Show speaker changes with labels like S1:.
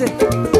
S1: Haydi.